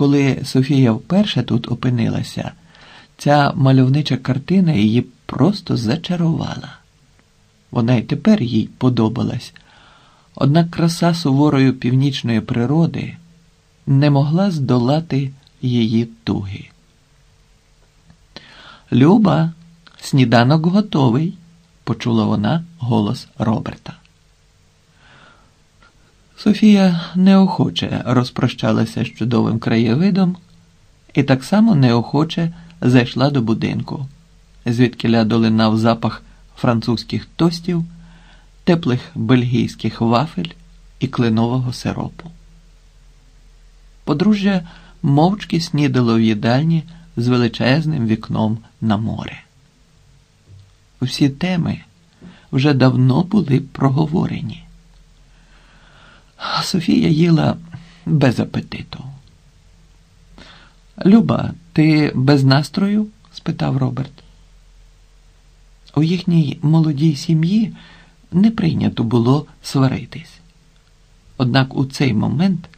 Коли Софія вперше тут опинилася, ця мальовнича картина її просто зачарувала. Вона й тепер їй подобалась, однак краса суворої північної природи не могла здолати її туги. Люба, сніданок готовий, почула вона голос Роберта. Софія неохоче розпрощалася з чудовим краєвидом і так само неохоче зайшла до будинку, звідкиля долинав запах французьких тостів, теплих бельгійських вафель і кленового сиропу. Подружжя мовчки снідало в їдальні з величезним вікном на море. Всі теми вже давно були проговорені. Софія їла без апетиту. Люба, ти без настрою? спитав Роберт. У їхній молодій сім'ї не прийнято було сваритись. Однак у цей момент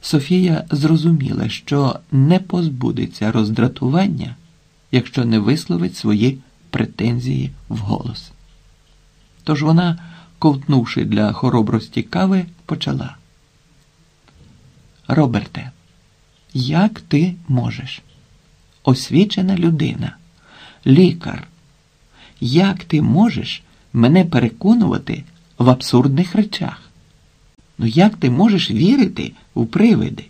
Софія зрозуміла, що не позбудеться роздратування, якщо не висловить свої претензії вголос. Тож вона, ковтнувши для хоробрості кави, почала. Роберте, як ти можеш? Освічена людина, лікар. Як ти можеш мене переконувати в абсурдних речах? Ну як ти можеш вірити у привиди?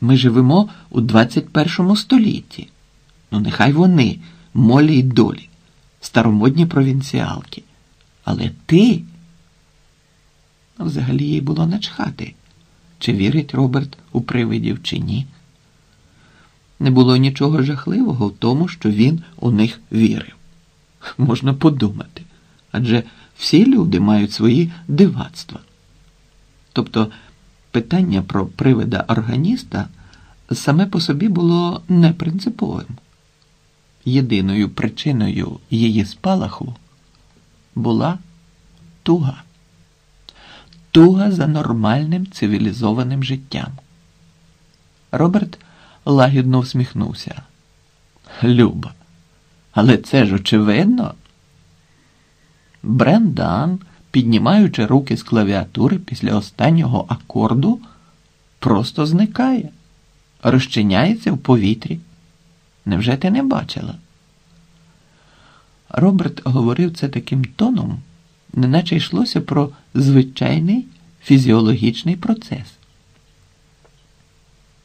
Ми живемо у 21 столітті. Ну, нехай вони, молі й долі, старомодні провінціалки. Але ти. Взагалі їй було начхати, чи вірить Роберт у привидів, чи ні. Не було нічого жахливого в тому, що він у них вірив. Можна подумати. Адже всі люди мають свої дивацтва. Тобто питання про привида органіста саме по собі було непринциповим. Єдиною причиною її спалаху була туга. Туга за нормальним цивілізованим життям. Роберт лагідно всміхнувся. Люба, але це ж очевидно. Брендан, піднімаючи руки з клавіатури після останнього акорду, просто зникає, розчиняється в повітрі. Невже ти не бачила? Роберт говорив це таким тоном, неначе йшлося про звичайний фізіологічний процес.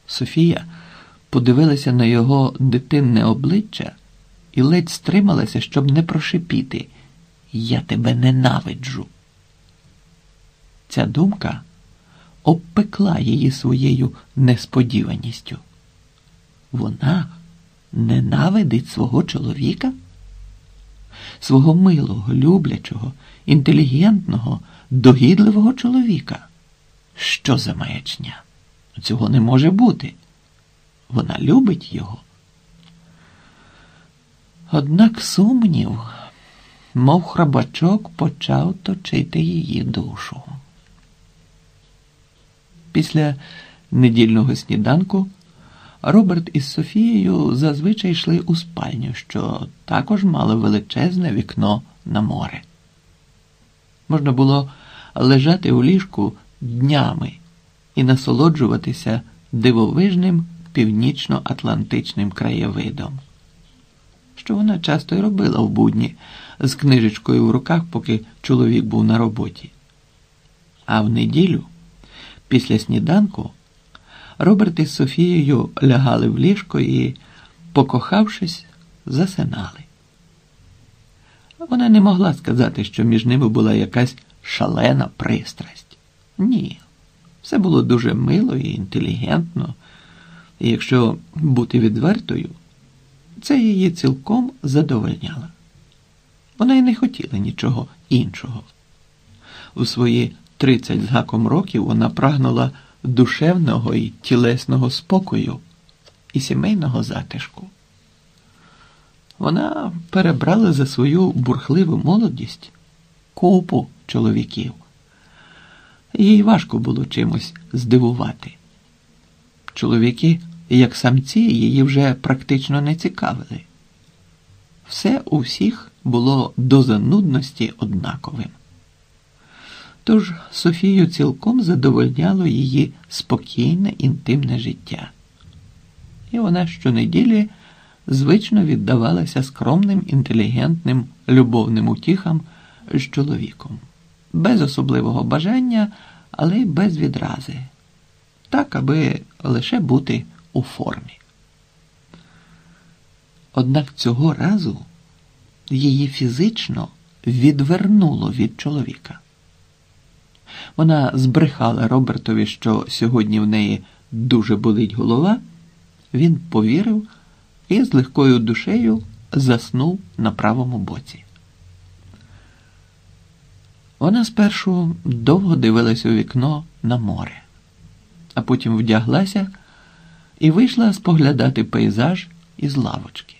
Софія подивилася на його дитинне обличчя і ледь стрималася, щоб не прошипіти. Я тебе ненавиджу. Ця думка обпекла її своєю несподіваністю. Вона ненавидить свого чоловіка, свого милого, люблячого, інтелігентного, догідливого чоловіка. Що за маячня? Цього не може бути. Вона любить його. Однак сумнів, мов храбачок, почав точити її душу. Після недільного сніданку Роберт із Софією зазвичай йшли у спальню, що також мало величезне вікно на море. Можна було лежати у ліжку днями і насолоджуватися дивовижним північно-атлантичним краєвидом, що вона часто й робила в будні з книжечкою в руках, поки чоловік був на роботі. А в неділю, після сніданку, Роберт із Софією лягали в ліжко і, покохавшись, засинали. Вона не могла сказати, що між ними була якась шалена пристрасть. Ні, все було дуже мило і інтелігентно, і якщо бути відвертою, це її цілком задовольняло. Вона й не хотіла нічого іншого. У свої тридцять з гаком років вона прагнула душевного і тілесного спокою і сімейного затишку. Вона перебрала за свою бурхливу молодість купу чоловіків. Їй важко було чимось здивувати. Чоловіки, як самці, її вже практично не цікавили. Все у всіх було до занудності однаковим. Тож Софію цілком задовольняло її спокійне інтимне життя. І вона щонеділі звично віддавалася скромним, інтелігентним, любовним утіхам з чоловіком, без особливого бажання, але й без відрази, так, аби лише бути у формі. Однак цього разу її фізично відвернуло від чоловіка. Вона збрехала Робертові, що сьогодні в неї дуже болить голова. Він повірив і з легкою душею заснув на правому боці. Вона спершу довго дивилась у вікно на море, а потім вдяглася і вийшла споглядати пейзаж із лавочки.